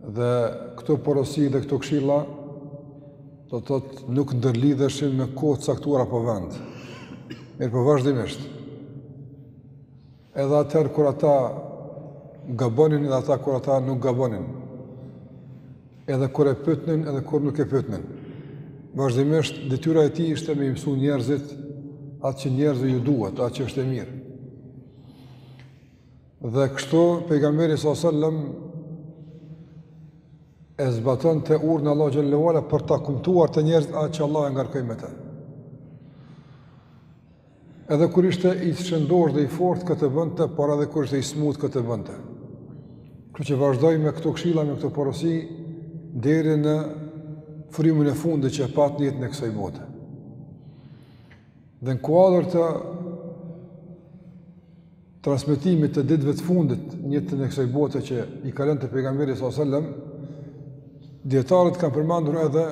Dhe këto porosi dhe këto këshilla do të thotë nuk ndërlidheshin me kohë të caktuar apo vend, mirëpo vazhdimisht. Edhe atëherë kur ata gabonin edhe ata kur ata nuk gabonin. Edhe kur e pyetnin edhe kur nuk e pyetnin. Vazhdimisht detyra e tij ishte me i mësu njerëzit atë që njerëzve ju duhet, atë që është e mirë. Dhe kështu pejgamberi sallallahu alajhi wasallam e zbatonte urdhnin e Allahut Xhele ve ala për ta kumtuar te njerëzit atë që Allah e ngarkoi me të. Edhe kur ishte i shëndoshë dhe i fort këtë bënte, por edhe kur ishte i smutë këtë bënte. Kështu që vazhdoi me këto këshilla, me këto porosi, deri në frymën e fundit që e pat në jetën e kësoj bote. Dhe në kuadër të transmitimit të ditëve të fundit, në jetën e kësoj bote që i kalonte pejgamberi s.a.s. dijetarët kanë përmendur edhe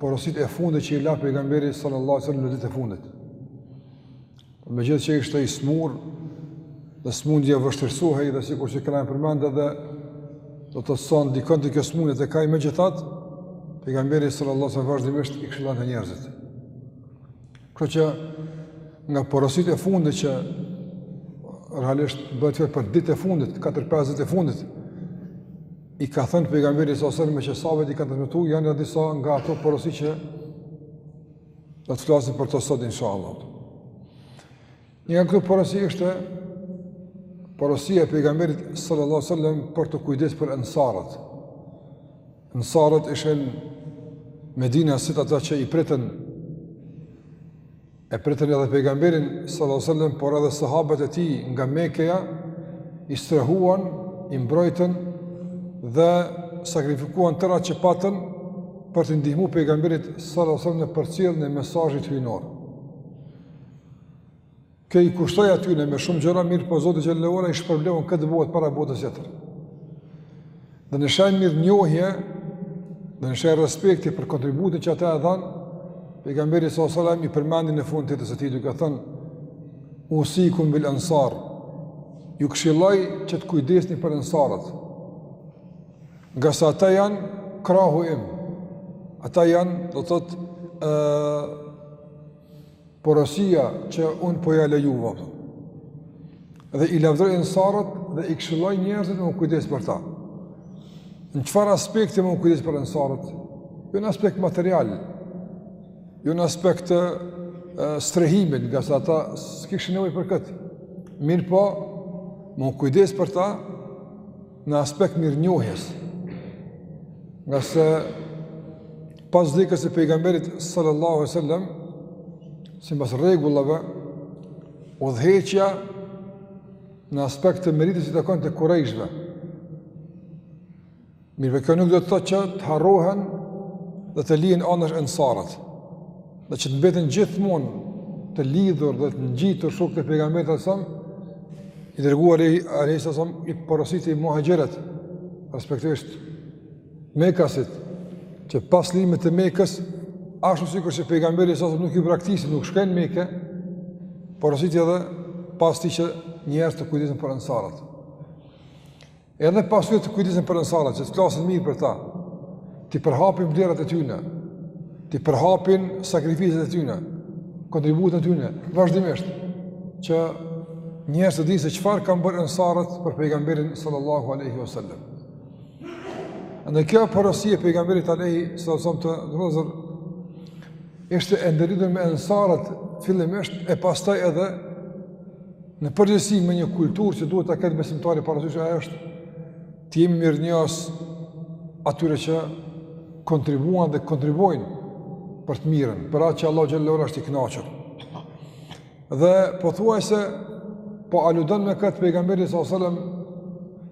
porositë e fundit që i la pejgamberi s.a.s. në ditët e fundit. Megjithëqë ishte i smurë dhe smundja vështirësohej dhe sikur që kena përmend dhe do të thotë se ndikonte kjo smundje tek ai, megjithatë, pejgamberi s.a.s. vazhdimisht i këshillonte njerëzit. Kështu që nga porositë e fundit që realisht bëhet fjalë për ditët e fundit, 4-5 ditët e fundit, i ka thënë pejgamberi s.a.s. e që sahabët i kanë transmetu, janë nga disa nga ato porosi që do të flasim për to sot, insha Allah. Një nga këto porosi ishte porosia e pejgamberit sallallahu alajhi wasallam për t'u kujdes për ansarët. Ansarët ishin medinasit, ata që i pritën e pritën edhe pejgamberin sallallahu alajhi wasallam por edhe sahabët e tij nga Mekeja i strehuan, i mbrojtën dhe sakrifikuan tërë atë që patën për t'i ndihmu pejgamberit sallallahu alajhi wasallam në përcjelljen e mesazhit hyjnor. Kjo i kushtoi atyne me shumë gjëra, mirëpo Zoti Xhele ve ala i shpërbleu në këtë botë para botës tjetër. Dhe në shenjë mirënjohje, dhe në shenjë respekti për kontributin që ata e dhanë, pejgamberi s.a.s. i përmendi në fund të jetës së tij duke thënë, usikum bil ansar, ju këshilloj që të kujdesni për ansarët, ngase ata janë krahu im, ata janë, do të thotë, Porosia që unë po ja lë juve. Dhe i lavdëroi ensarët dhe i këshilloi njerëzit me u kujdes për ta. Në çfarë aspekti me u kujdes për ensarët? Jo në aspekt material, jo në aspekt të strehimit, ngase ata s'kishin nevojë për këtë. Mirëpo, me u kujdes për ta në aspekt mirënjohjes. Ngase Pas vdekjes së pejgamberit sallallahu alaihi wasallam, sipas rregullave, udhëheqja në aspekt të meritës i takonte kurejshve. Mirëpo, kjo nuk do të thotë që të harrohen dhe të lihen anash ensarët, dhe që të mbeten gjithmonë të lidhur dhe të ngjitur shokët e pejgamberit alejhi selam, i dërguari alejhi selam i porositi muhaxhirët, respektivisht Mekasit, që pas çlirimit të Mekës, ashtu sikur se pejgamberi alejhi selam nuk i braktisi, nuk shkoi në Mekë, porositi edhe pas tij që njerëzit të kujdesen për ensarët. Edhe pas tij të kujdesen për ensarët, që të flasin mirë për ta, t'i përhapin vlerat e tyne, t'i përhapin sakrificat e tyne, kontributin e tyne, vazhdimisht, që njerëzit të dinë se çfarë kanë bërë ensarët për pejgamberin sallallahu aleyhi wa sallam. Dhe kjo porosi e pejgamberit alejhi salatu ve selam, të nderuar vëllezër, ishte e ndërlidhur me ensarët fillimisht e pastaj edhe në përgjithësi me një kulturë që duhet ta ketë besimtari parasysh ajo është të jemi mirënjohës atyre që kontribuan dhe kontribuojnë për të mirën, për atë që Allahu xhelle ve ala është i kënaqur. Dhe pothuajse po aludon me këtë pejgamberi alejhi selam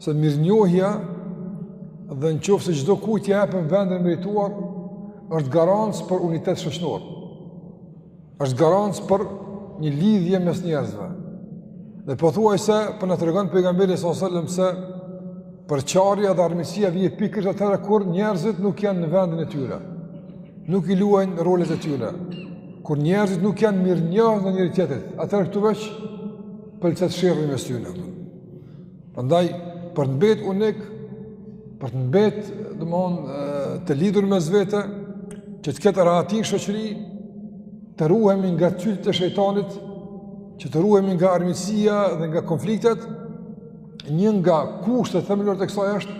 se mirënjohja dhe në qoftë se çdokujt ia japim vendin e merituar është garancë për unitet shoqnor është garancë për një lidhje mes njerëzve dhe pothuajse po na tregon pejgamberi alejhi selam se përçarja dhe armiqësia vjen pikërisht atëherë kur njerëzit nuk janë në vendin e tyre nuk i luajnë rolet e tyre Kur njerëzit nuk janë mirënjohës ndaj njëri-tjetrit, atëherë këtu veç pëlcet sherri mes tyne. Prandaj, për të mbetë unik, për të mbetë domethënë, të lidhur mes vete, që të ketë rahati në shoqëri, të ruhemi nga cytjet e shejtanit, që të ruhemi nga armiqësia dhe nga konfliktet, një nga kushtet themelore të kësaj është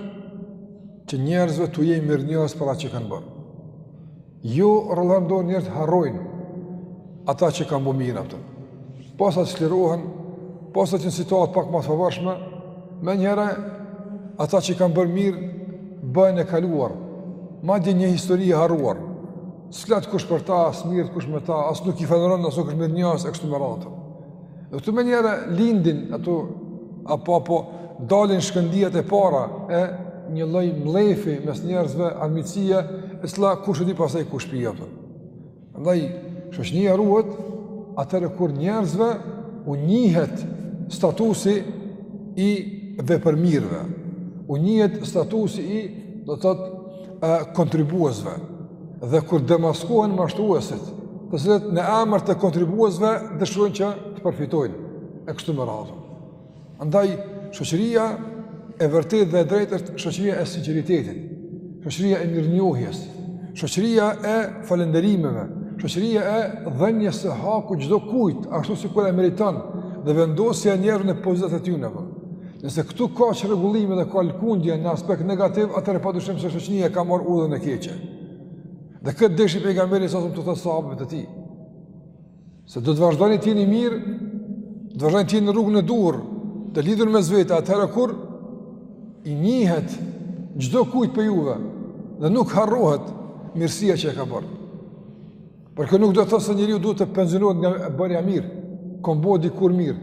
që njerëzve t'u jemi mirënjohës për atë që kanë bërë. Jo rrallëherë njerëzit harrojnë ata që kanë bërë mirë ato. Pasi çlirohen, pasi janë në situatë pak më të favorshme, menjëherë ata që kanë bërë mirë bëhen e kaluar. Madje një histori e harruar. S'flet kush për ta, as merret kush me ta, as nuk i falënderon, as nuk është mirënjohës e kështu me radhë. Dhe këtu menjëherë lindin ato, apo, apo dalin shkëndijat e para e një lloj mllefi mes njerëzve armiqësie e cila kush e di pastaj ku shpie ato. Andaj, shoqnia ruhet atëherë kur njerëzve u njihet statusi i vepërmirëve, u njihet statusi i do të thotë kontribuesve. dhe kur demaskohen mashtruesit, të cilët në emër të kontribuesve dëshirojnë që të përfitojnë e kështu me radhë. Andaj shoqëria e vërtetë dhe e drejtë është shoqëria e sinqeritetit, shoqëria e mirënjohjes, shoqëria e falënderimeve, shoqëria e dhënies së hakut çdokujt ashtu sikur e meriton dhe vendosja e njerëzve në pozitat e tyre. Nëse këtu ka çrregullime dhe ka lëkundje në aspekt negativ, atëherë padyshim se shoqnia ka marrë udhën e keqe. Dhe këtë deshi pejgamberi salallahu alejhi ve selem t'u thotë sahabëve të tij. Se do të vazhdoni të jeni mirë, do të vazhdoni të jeni në rrugën e duhur, të lidhur mes vete atëherë kur i njihet çdokujt prej juve dhe nuk harrohet mirësia që e ka bërë. Por kjo nuk do të thotë se njeriu duhet të pensionohet nga bërja mirë, kom bo dikur mirë.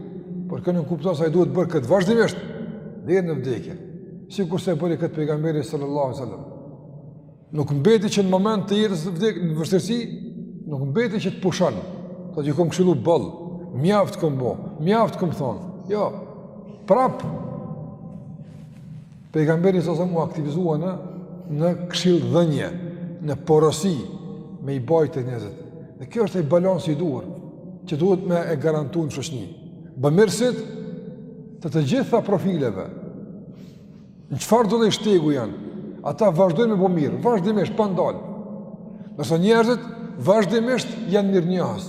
Por kjo nuk kupton se ai duhet bërë këtë vazhdimisht deri në vdekje. Sikur se bëri këtë pejgamberi sallallahu alajhi wasallam. Nuk mbeti që në moment të jetës në vështirësi, nuk mbeti që të pushon. Tash i kom këshillu boll, mjaft kom bo, mjaft kom thon. Jo. Prap Pejgamberi salallahu alejhi ve selem u aktivizua në, në këshillëdhënie, në porosi, me i bajtë njerëzit. Dhe kjo është e balansi i duhur, që duhet me e garantu në shoqni. Bëmirësit të të gjitha profileve, në çfarëdo lloj shtegu janë, ata vazhdojnë me bo mirë, vazhdimisht, pa ndalë. Ndërsa njerëzit, vazhdimisht janë mirënjohës.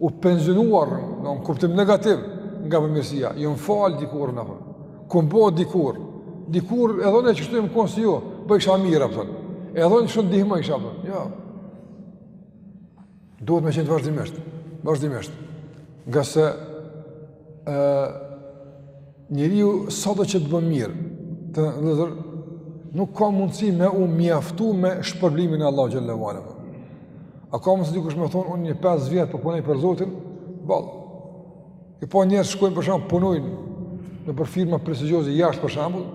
u pensionuar në në kuptim negativ nga bëmirësia, ju jo jam falë dikur në përë, kom bo dikur, dikur edhe unë qeshtu jam konë si ju, bë isha mirë, apëton, edhe unë qeshtu ndihmojsha, apëton, jo. Duhet me qenë vazhdimisht, vazhdimisht, ngase, e, Njeriu sado që të bën mirë, të ndëzër, nuk ka mundësi me u mjaftu me shpërblimin e Allahut xhelle ue ala. A ka mundësi dikush me thonë, unë një 5 vjet po punoj për Zotin, boll. E po njerëz shkojnë për shembull punojnë nëpër firma prestigjioze jashtë për shembull,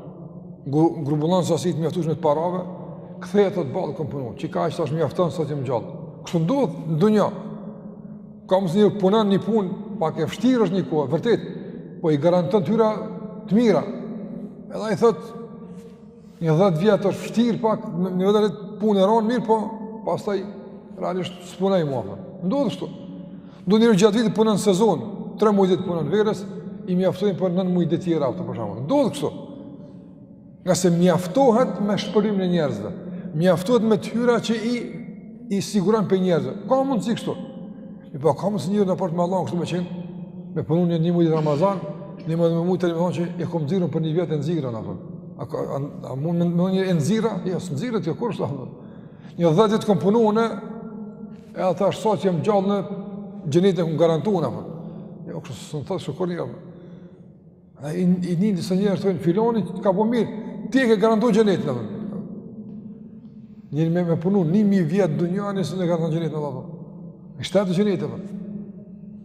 grumbullon sasi të mjaftushme të parave, kthehet thotë boll kam punu, qikaq është mjafton sa t'jam gjallë. Kështu ndodh në dunja. Ka mundësi punon një punë, pak e vështirë është një kohë, vërtet, po i garanton të hyra të mira. Edhe ai thot një 10 vjet është vështirë pak, një 10 vjet punë e rron mirë, po pastaj realisht s'punoj më atë. Ndodh kështu. Ndonjë gjatë vitit punon sezon, 3 muaj ditë punon verës, i mjaftojnë për 9 muaj ditë tjera ato për shembull. Ndodh kështu. Ngase mjaftohet me shpërblimin e njerëzve, mjaftohet me të hyra që i, i siguron prej njerëzve. Ka mundësi kështu? E pra, po, ka mundësi njeri në raport me Allah, kështu me qenë, me punu një një mujtë Ramazan, një mujtë me mujtë të një mujtë që e kom nxjerrë për një vjet e nxjerrë, a, a, a, a, a mund me, me një e nxjerrë? Jo, s'e nxjerr të jo kërë, shtë ahdo. Një dhetë ditë kom punu, e ata është sa t'jem gjallë xhenetin e kom garantu, a, jo, kështu së në thëtë shë kërë një, a, Ai i nin disa njerëz thonë filani ka bo mirë, ti e ke garantu xhenetin atë. Njeri me me punu 1000 vjet dunjani s'e garanton xhenetin Allahu. E shtatë xhenetin atë.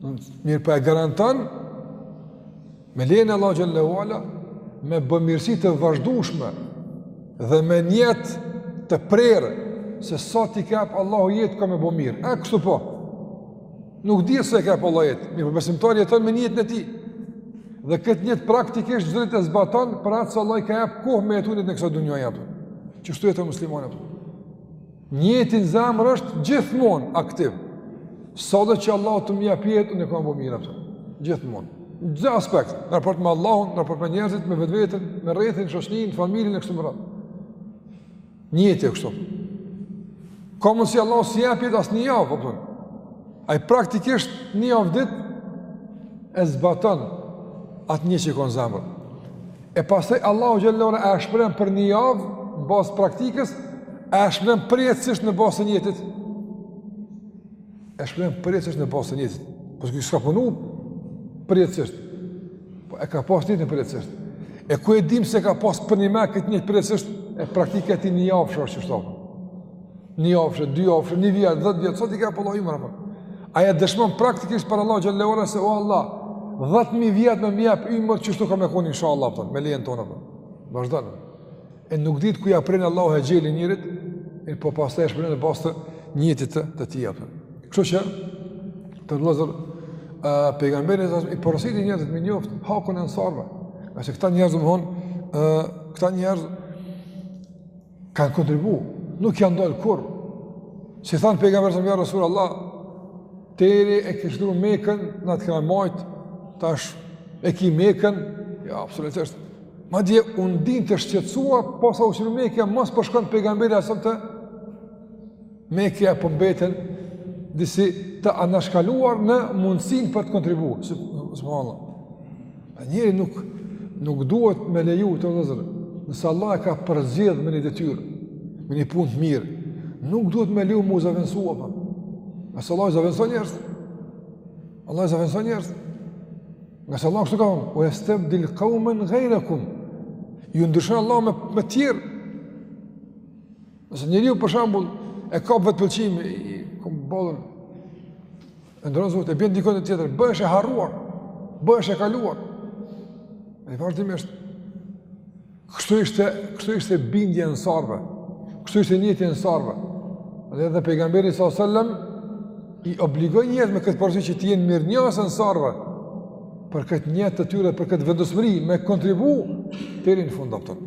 Do të mirëpo po e garanton me lejen e Allahut xhelle ue ala me bëmirësi të vazhdueshme dhe me nijet të prerë se sa t'i jap Allahu jetë ka me bo mirë. A kështu po? Nuk di sa i jap Allahu jetë, mirëpo besimtari jeton me nijetin e tij. Dhe këtë nijet praktikisht zërit e zbaton, për aq sa Allahu i ka jep kohë me jetu në këtë dunja jepë. Qishtu jeta e muslimanit për. Nijeti n'zemër është gjithmonë aktiv. Sado që Allah të m'jap jetë, unë kam me bo mirë për. Gjithmonë. N'çdo aspekt, në raport me Allahun, në raport me njerëzit, me vetveten, me rrethin, shoqninë, familjen e kështu me radhë. Nijeti kështu. Ka mundësi Allahu s'i jep jetë as një javë, po përën. Ai praktikisht një javë ditë e zbaton atë nijet që e ka n'zemër. E pastaj Allahu xhelle ue ala e shpërblen për një javë në bazë t'praktikës, e shpërblen përjetësisht në bazë t'nijetit. E shpërblen përjetësisht në bazë të nijetit. Po ky s'ka punu përjetësisht. Po e ka pas nijetin përjetësisht. E ku e dim se ka pas përnjime këtë nijet përjetësisht e praktika e tij një javë shërë qishtu po. Një javë shërë, dy javë shërë, një vjet, dhetë vjet, sa t'i jap Allahu ymër pra. Ai e dëshmon praktikisht para Allahut xhelle ue ala se o Allah, dhetë mijë vjet me m'jep ymër qishtu kam me konë, inshallah, me lejen tonde, vazhdoj. E nuk ditë ku ja pren Allahu exhelin njerit, e po pastaj e shpërblen në bazë nijetit të, të tij. Kështu që, të vllezër, pejgamberi sa i porositi njerëzit me njoft hakun e ansarve. Ngase këta njerëz dmethon, ë këta njerëz kanë kontribu, nuk janë ndal kurr. S'i than pejgamberit ja Resulallah, teri e ke çliru Mekën, na të kena majt tash e ki Mekën, ja absolutisht Madje u ndien të shqetsuar, posa u çliru Mekja, mos po shkon prapë pejgamberi a.s. te Mekja e po mbeten po disi të anashkaluar në mundësin për të kontribu. Subhanallah. A njeri nuk, nuk duhet me leju të vllezër, nëse Allah e ka përzgjedh me një detyrë, me një punë të mirë, nuk duhet me leju m'u zavendsu, për. Se Allahu i zavendson njerëz, Allahu i zavendson njerëz, Ngase Allah kështu ka thonë, ue jestebdil kaumen gajrekum, ju ndryshon Allah me, me tjerë. Nëse njeriu për shembull, e kap vetëpëlqimi, i kom boll un, e ndrron Zoti, e bjen dikon tjetër, bëhesh e harruar, bëhesh e kaluar. E vazhdimisht, Kështu ishte, kështu ishte bindja e ensarve, kështu ishte nijeti i ensarve. Dhe edhe pejgamberi s.a.s. i obligoi njerët me këtë porosi që t'i jenë mirënjohës ensarve, për këtë nijet të tyre, për këtë vendosmëri, me kontribu, teri në fund apo ton.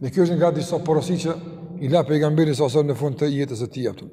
Dhe kjo është nga disa porosi që i la pejgamberi s.a.s. në fund të jetës së tij apo ton.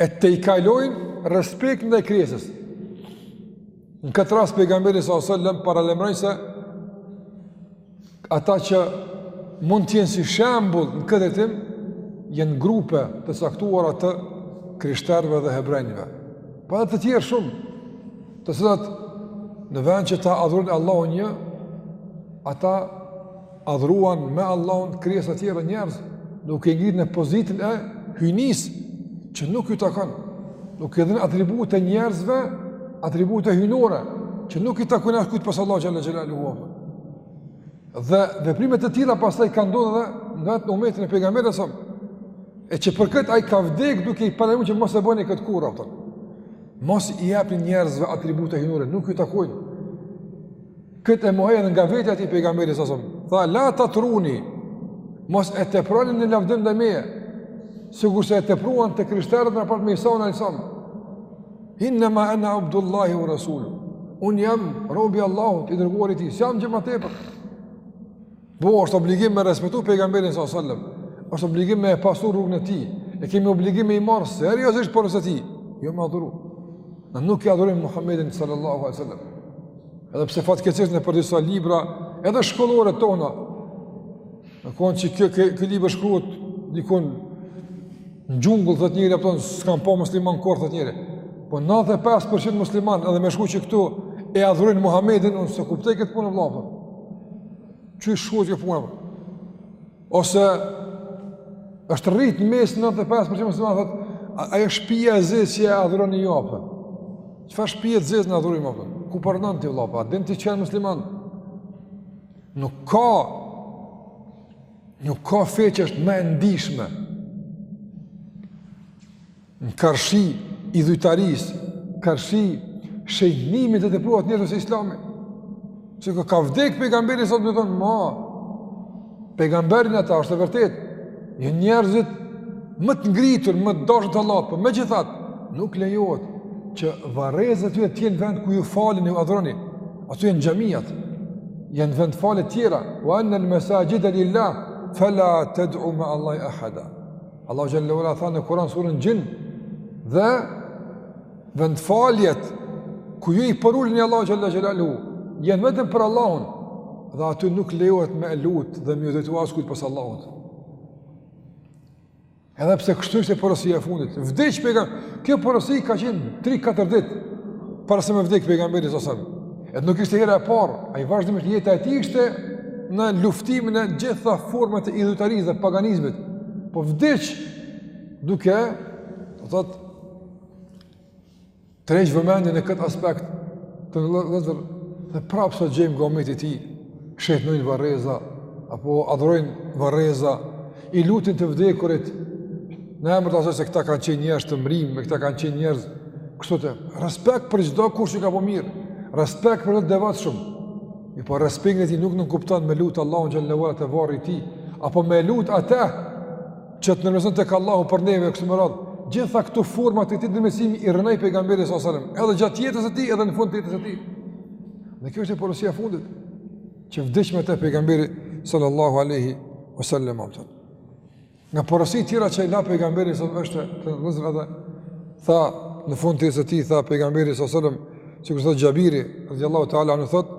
e tejkalojnë respektin ndaj krijesës. Në këtë rast pejgamberi sa sallam paralajmëroi se ata që mund të jenë si shembull në këtë drejtim janë grupe të caktuara të krishterëve dhe hebrenjve. Po edhe të tjerë shumë, të cilat në vend që ta adhurojnë Allahun një, ata adhuruan me Allahun krijesa të tjera njerëz, duke i ngrit në pozitën e hyjnisë që nuk ju takon, duke i dhënë atribute njerëzve, atribute hyjnore që nuk i takon askujt pas Allahut xhelle xhelaluhu. Dhe veprime të tilla pastaj kanë ndodhur edhe në vet umetin e pejgamberit sa e që për këtë ai ka vdek duke i paralajmëru që mos e bëni këtë kurrë atë. Mos i japni njerëzve atribute hyjnore, nuk ju takojnë. Këtë e mohoi edhe nga vetja e tij pejgamberi sasëm. Tha, la tutruni, mos e teproni në lavdërim ndaj meje, sikurse e tepruan të krishterët në raport me Isanë alejhi selam. Innema ena Abdullahi ue Rasuluhu. Unë jam rob i Allahut, i dërguar i tij, s'jam gjë ma tepër. Po, është obligim me respektu pejgamberin s.a.s., është obligim me e pasu rrugën e tij, e kemi obligim me i marrë seriozisht porositë e tij, jo me adhuru. Na nuk e adhurojmë Muhammedin sallallahu alejhi ve sel-lem. Edhe pse fatkeqësisht nëpër disa libra, edhe shkollore tona, në konë që kë, kë, kë libra shkruhet, dikun Në xhungël, thotë njeri, apo s'kam pa musliman kurrë, thotë njeri. Po 95% musliman edhe me shkru që këta e adhurojnë Muhammedin, unë s'e kuptoj këtë punë vëlla. Qi e shkruan këtë punë? Ose është rrit në mes 95% musliman, thotë, ajo shpia e zezë që e adhurojnë. Çfarë shpie e zezë adhurojnë? Ku po jeton ti vëlla? A din ti çka musliman? Nuk ka Nuk ka fe që është më e ndishme karshi idhujtarisë, karshi shenjtërimit të figurave njerëzore se islami. Që kur ka vdek pejgamberi s.a.s. me thonë, ma, pejgamberët, ata, është e vërtetë, janë njerëzit më të ngritur, më të dashtun te Allahu, po megjithatë, nuk lejohet që varrezat e tyre të jenë vend ku ju falni, ju adhuroni, Ato janë xhamiat, janë vendfaljet tjera, ve enne-l-mesaxhide lil-lahi, fela ted'u meallahi ehada. Allahu xhel-le ve ala tha në Kuran, suren Xhin, dhe vendfaljet, ku ju i përuleni Allahut xhel-le xhelaluhu, janë vetëm për Allahun, dhe aty nuk lejohet me lutë dhe me ju drejtu askujt pos Allahut. Edhe pse kështu ishte porosia e fundit. Vdiq pejgamberi. Kjo porosi ka qenë 3-4 ditë para se me vdek pejgamberi s.a.s.. Edhe nuk ishte hera e parë, ai vazhdimisht jeta e tij ishte në luftimin e gjitha format e idhujtarisë dhe paganizmit. Po vdiq duke, do të thotë, Tërhequr vëmendjen në këtë aspekt vëllezër dhe prapë sot gjejmë nga umeti i tij, shenjtërojnë varreza apo adhurojnë varreza, i luten të vdekurve në emër të asaj se këta kanë qenë njerëz të mirë, këta kanë qenë njerëz kështu të. Respekt për çdokush që ka bo mirë. Respekt për të devotshëm. Mirëpo respekti i tij nuk nënkupton me lut Allahun xhel-le ve ala te varri i tij, apo me lut atë Që të ndërmjetëson tek Allahu për neve, kështu me radhë, gjitha këto forma të këtij ndërmjetësimi i rrënoi pejgamberi s.a.s. Edhe gjatë jetës së tij, edhe në fund të jetës së tij. Dhe kjo është porosia e fundit, që vdiq me të pejgamberi sallallahu aleyhi wa sallam amëtën. Nga porositë tjera që i la pejgamberi sallallahu aleyhi wa sallam, vëllezër edhe, tha në fund të jetës së tij, tha pejgamberi sallallahu aleyhi wa sallam, që kështu thotë Xhabiri, radijallahu teala anhu, thotë,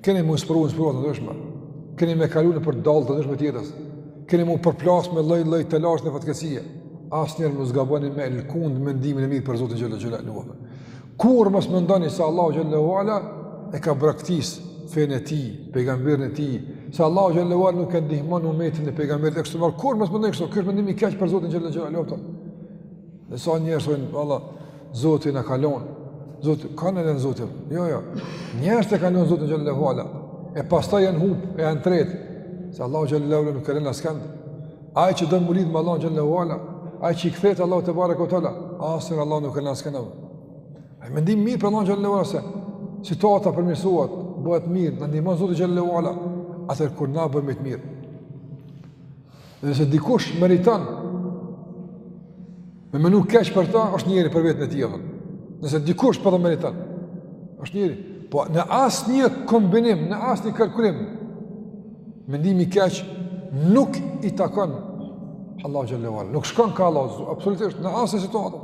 Keni me u sprovu n'sprova të ndryshme. Keni me kalu nëpër dallgë të ndryshme të jetës. Keni m'u përplas me lloj-lloj telashe e fatkeqësie. Asnjëherë mos gaboni me lkund mendimin e mirë për Zotin xhele xhelaluhu. Kurrë mos mendoni se Allahu xhele ve ala e ka braktis fenë e tij, pejgamberin e tij, se Allahu xhele ve ala nuk e ndihmon umetin e pejgamberit alejhi selam, kurrë mos mendoni kështu, ky është mendim i keq për Zotin xhele xhelaluhu. Dhe sa njerëz thonë, "Valla, Zoti na ka lon." Zoti ka në lënë Zotin. Jo, jo. Njerëzit e kanë lënë Zotin xhele ve ala. E pastaj janë humb, e janë tret. Se Allahu xhele ve ala nuk ka lënë askënd. Ai që don m'u lidh me Allahun xhele ve ala, ai që i kthehet Allahut tebareke ve teala, asnjëherë Allahu nuk ka lënë askënd. E mendimi i mirë për Allahun xhele ve ala se situata përmirësohet, bëhet mirë, na ndihmon Zoti xhele ve ala. Atëherë kur na bëhemi të mirë. Dhe nëse dikush meriton me menu keq për ta, është njeri për veten e tij atë. Nëse dikush po do meriton, është njeri. Po në asnjë kombinim, në asnjë kalkulim, mendimi i keq nuk i takon Allahut xhele ve ala. Nuk shkon ka Allahu, absolutisht në asnjë situatë.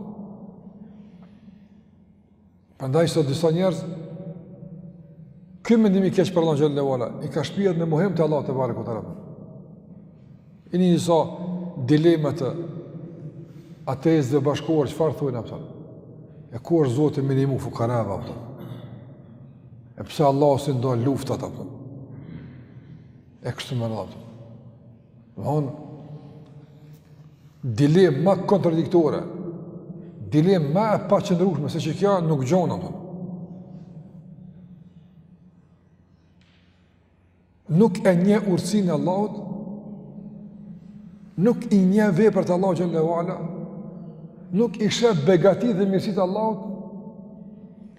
Prandaj sot disa njerëz ky mendim i keq për Allahun xhele ve ala i ka shpie në mohim të Allahut tebareke ve teala. I nini disa dilema të ateistëve bashkëkohorë çfarë thojnë, a kupton? E ku është Zoti me i ndihmu fukarave, a kupton? E pse Allahu s'i ndalon luftat, a kupton? E kështu me radhë. Domethënë dilemë më kontradiktore, dilemë më e paqëndrueshme se qekjo nuk gjon apo. Nuk e njeh urtësinë e Allahut, nuk i njeh veprat e Allahut xhele ve ala, nuk i sheh begatitë dhe mirësitë e Allahut,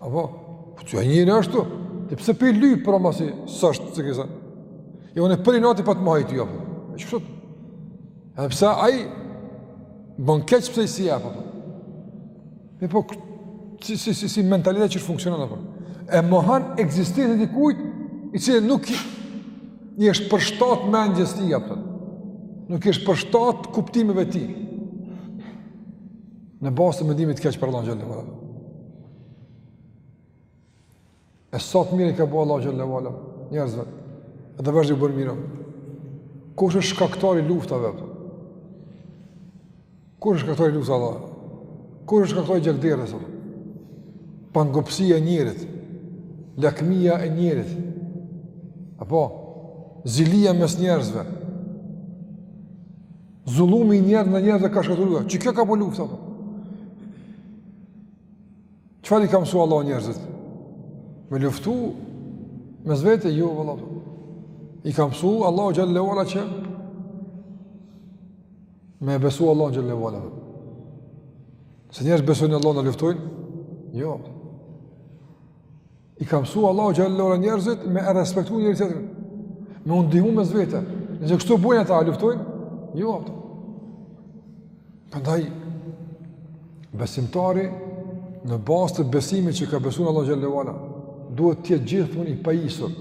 Apo, po qe njeri ashtu, e pse po e lejon për oma si, së është, se kësa. E unë e për i nati për të mahajt i jopë, e që kështë. E pse ai bën keq pse i si e për. E po, si, si, si, si mentalitet që funksionon, apo. E mohon ekzistencën e dikujt, i cili nuk i, i është përshtat mendjes tij, apo. Nuk i është përshtat kuptimeve tij. Në bazë të mendimit të keq për Allahun xhele ve ala. E sa të mira i ka bo Allahu xhele ve ala njerëzve. Dhe vazhdon bën mirë. Kush është shkaktari i luftave? Kush është shkaktari i luftave? Kush është shkaktari i gjakderdhjes? Pangopsia e njerit, lakmia e njerit. Apo zilia mes njerëzve, Zullumi i njerëzve, njerëzve ka shkatërru. Që kjo ka bo lufta, apo? Çfarë i ka mësu Allahu njerëzit? Me luftu mes vete, jo, vëlla. I ka mësu Allahu xhelle ve ala që me e besu Allahun xhelle ve ala. Nëse njerëzit besojnë Allahun, a luftojnë? Jo. I ka mësu Allahu xhelle ve ala njerëzit me e respektu njëri tjetrin, me u ndihmu mes vete. Nëse kështu bojnë ata, a luftojnë? Jo, apëta. Prandaj, besimtari në bazë të besimit që ka besu në Allahun xhelle ve ala, duhet t'jetë gjithmonë i pajisur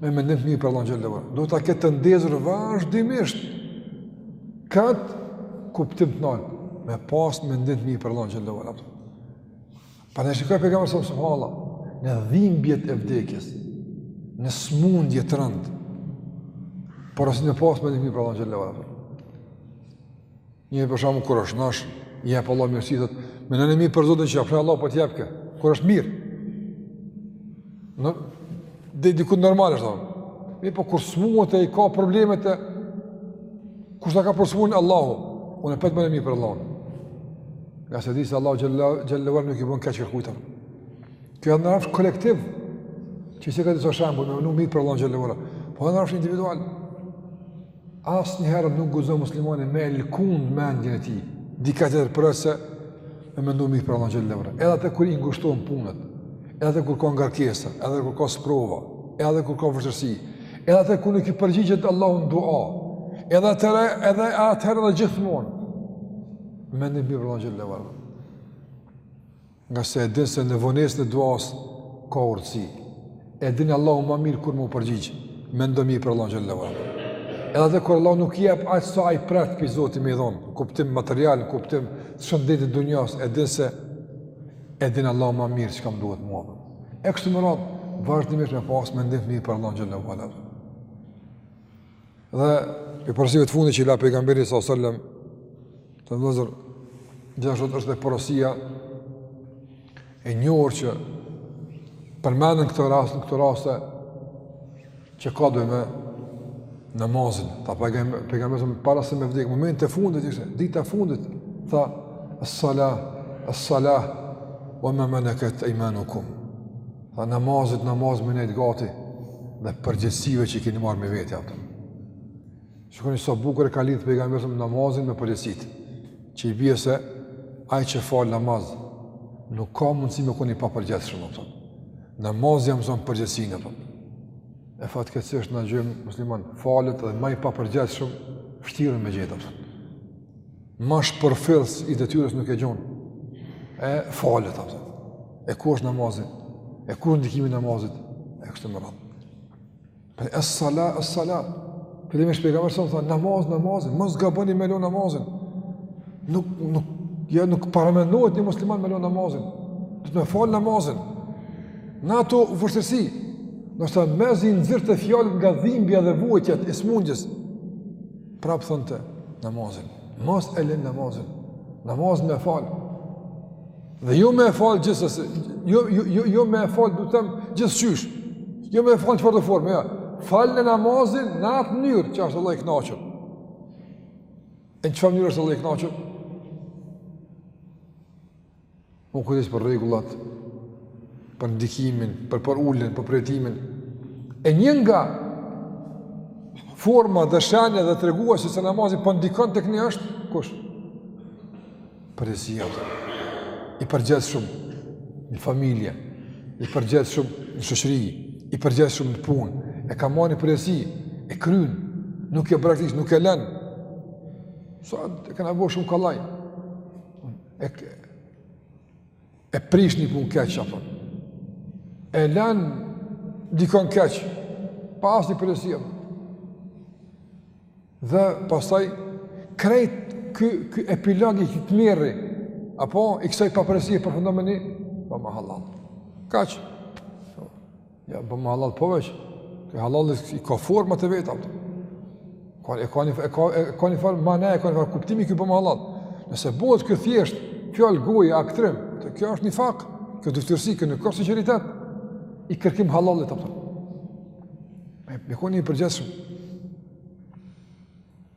me mendim të mirë për Allahun xhelle ve ala. Duhet ta ketë të ndezur vazhdimisht këtë kuptim të naltë, me pasë mendim të mirë për Allahun xhelle ve ala. Prandaj shikoje pejgamberin, subhanallah, në dhimbjet e vdekjes, në smundje të rëndë, porosit me pasë mendim mirë për Allahun xhelle ve ala. Një për shembull kur është shnosh, i jep Allahu mirësi, thotë, mendon mirë për Zotin që ja pra Allahu po t'jep, kur është mirë. Në, deri diku normal është thonë. Mirëpo kur smuret e i ka problemet e... Kur shta ka kur smurn Allahu, unë apet mendoj mirë për Allahun. Ngase e di se Allahu xhelle ve ala nuk i bën keq kërkujt. Kjo në rrafsh kolektiv, që si ka disa shembuj, me mendu mirë për Allahun xhelle ve ala. Po e në rrafsh individual. Asnjëherë nuk guxon muslimani me e lkund mendjen e tij, diçka tjetër përveç se me mendu mirë për Allahun xhelle ve ala. Edhe atëherë kur i ngushtohen punët, edhe atëherë kur ka ngarkesa, edhe kur ka sprova, edhe kur ka vështirësi, edhe atëherë kur nuk i përgjigjet Allahu në dua, edhe atëherë edhe atëherë edhe gjithmonë. Mendim mirë për Allahun xhelle ve ala. ngase e din se në vonesën e duas ka urtësi. E din Allahu ma mirë kur me u përgjigj, mendon mirë për Allahun xhelle ve ala. Edhe atëherë kur Allahu nuk i jep aq sa ai pret pi Zotit me i dhon, kuptim material, kuptim të shëndetit dunjas, e din se e din Allahu ma mirë çka më duhet mua. E kështu me radhë, vazhdimisht me pas mendim mirë për Allahun xhelle ve ala. Dhe prej porosive të fundit që i la pejgamberi sallallahu alajhi wasallam, vëllezër, gjithashtu është dhe porosia e njohur që përmendet në këtë rast, në këto raste që ka t'bëjë me namazin, tha pejgamberi para se me vdekë, momentet e fundit ishte, dita e fundit, tha, as-salah, as-salah, wa ma malakat aymanukum. Dhe namazit, namaz me nejtë gati dhe përgjegjësive që i keni marrë me vete, a kupton. Shikoni sa bukur e ka lidhë pejgamberi alejhi selam namazin me përgjegjësitë, që i bie se ai që fal namaz nuk ka mundësi me konë i papërgjegjshëm, a kupton. Namazi ja mëson përgjegjësinë, a kupton. E fatkeqësisht na gjejmë musliman, falet dhe ma i papërgjegjshëm shtirë me gjetë, a kupton. Ma shpërfillës i detyrës nuk e gjon. E falet, a kupton. E ku është namazi? E ku është ndikimi i namazit? E kështu me radhë. Pra es-sala, es-sala. Pra pejgamberi alejhi selam, namaz, namazin, mos gaboni me lonë namazin. Nuk, nuk, ja nuk paramendohet një musliman me lonë namazin. Dhe të me falë namazin. Në atë vështirësi, do të thotë mezi i nxirrte fjalët nga dhimbja dhe vuajtjet e smundjes, Prap thonte namazin. Mos e leni namazin. Namazin me fal. Dhe jo me e fal gjithsesi. Jo jo jo jo me e fal do të them gjithqysh. Jo me fal çfarëdo forme, ja. Falne namazin në atë mënyrë që është Allahu i kënaqur. E në çfarë mënyre është Allahu i kënaqur? Me u kujdes për rregullat, për ndikimin, për përuljen, për përjetimin. E një nga format dhe shenjat dhe treguesit se namazi po ndikon tek ne është, kush? Përgjegjësia. I përgjegjshëm në familje, i përgjegjshëm në shoqëri, i përgjegjshëm në punë, e ka marrë një përgjegjësi, e kryn, nuk e braktis, nuk e len. Sa e kena bo shumë kollaj. e, e prish një punë keq, a kupton. E lan dikon keq, pa asnjë përgjegjësi. Dhe pastaj, krejt ky, ky epilogu i këtij tmerri, apo i kësaj papërgjegjësie, përfundon me një, boma hallall. Kaq, Ja, boma hallall po veç, edhe hallalli i ka format e veta, e ka një, e ka, e ka një farë mane, e ka një farë kuptimi kjo boma hallall. Nëse bëhet kjo thjesht fjalë goje, aktrim, të kjo është nifak, kjo dyfytyrësi, kjo nuk ka sinqeritet, ky kërkim i hallallit, a kupton. Me, me konë i përgjegjshëm.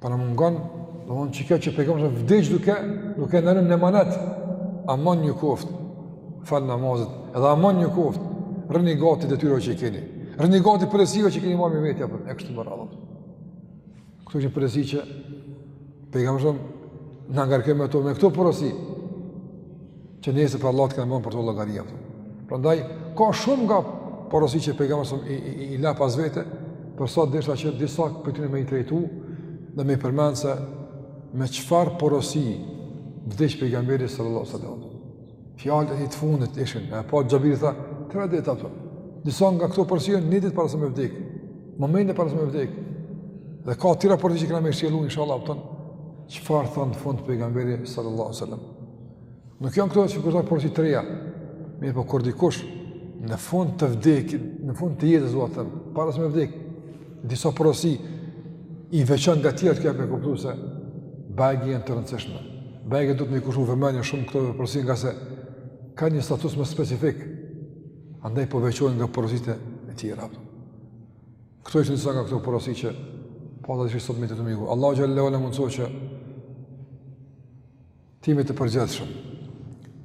Para mungon, do mund që kjo që pejgëm se vdëgjë duke, duke në rënë në manet, amon një koft, falë namazit, edhe amon një koft, rëni gati dhe tyro që i keni, rëni gati përësive që i keni marrë me vetja, për, e kështë më radhët. Këtu është një përësi që pejgëm se në ngarkeme të me këtu përësi, Që nesër para Allahut të kanë me dhënë për to llogari. Prandaj, ka shumë nga porosi që pejgamberi i, i, i la pas vete, por sot deshta që disa prej tyre me i trajtu, dhe me i përmend se me çfarë porosi vdes pejgamberi sallallahu sallam. Fjalët e tij të fundit ishin, apo Xhabiri tha, tre ditë edhe të apëtëm. Disa nga këto porosi janë një ditë para se me vdekë, momente para se me vdekë. Dhe ka tjera porosi që kena me shtjellu, inshallah, apëtëm, çfarë thotë në fund pejgamberi sallallahu sallam. Nuk janë këto që me thonë porosi të reja. Mirë, po kur dikush në fund të vdekjes, në fund të jetës do të them, para se të vdek, disa porosi i veçon nga tjerat kjo jep me kuptu se bajagi janë të rëndësishme. Bajagi do t'u kushtojë vëmendje shumë këto porosi ngase ka një status më specifik. Andaj po veçohen nga porositë e tjera. Këto janë disa nga këto porosi që po dëshiroja sot me i nda me ju. Allahu xhelle ve ala mundsoftë që Të jemi të përgjegjshëm,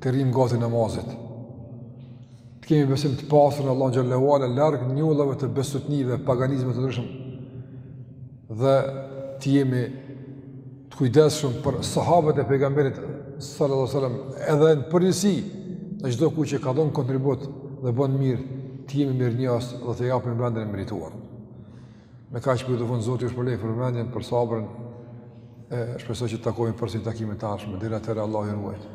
të rrimë gati namazit, të kemi besim të pastër në Allahun xhelle ve ala, larg njollave të bestytnive, paganizmave të ndryshëm, dhe të jemi të kujdeshëm për sahabët e pejgamberit sallallahu alaihi wasallam edhe në përgjithësi e çdokush që ka dhënë kontribut dhe bën mirë të jemi mirënjohës dhe t'i japim vendin e merituar. Me kaq përfundoj, Zoti ju shpërbleftë për vëmendjen, për sabrin. E shpresoj që të takohemi përsëri në takime të ardhshme. Deri atëherë Allahu ju ruajt.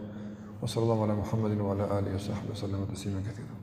Sallallahu ala Muhammedin wa ala alihi wa sahbihi sallam teslimen kethira.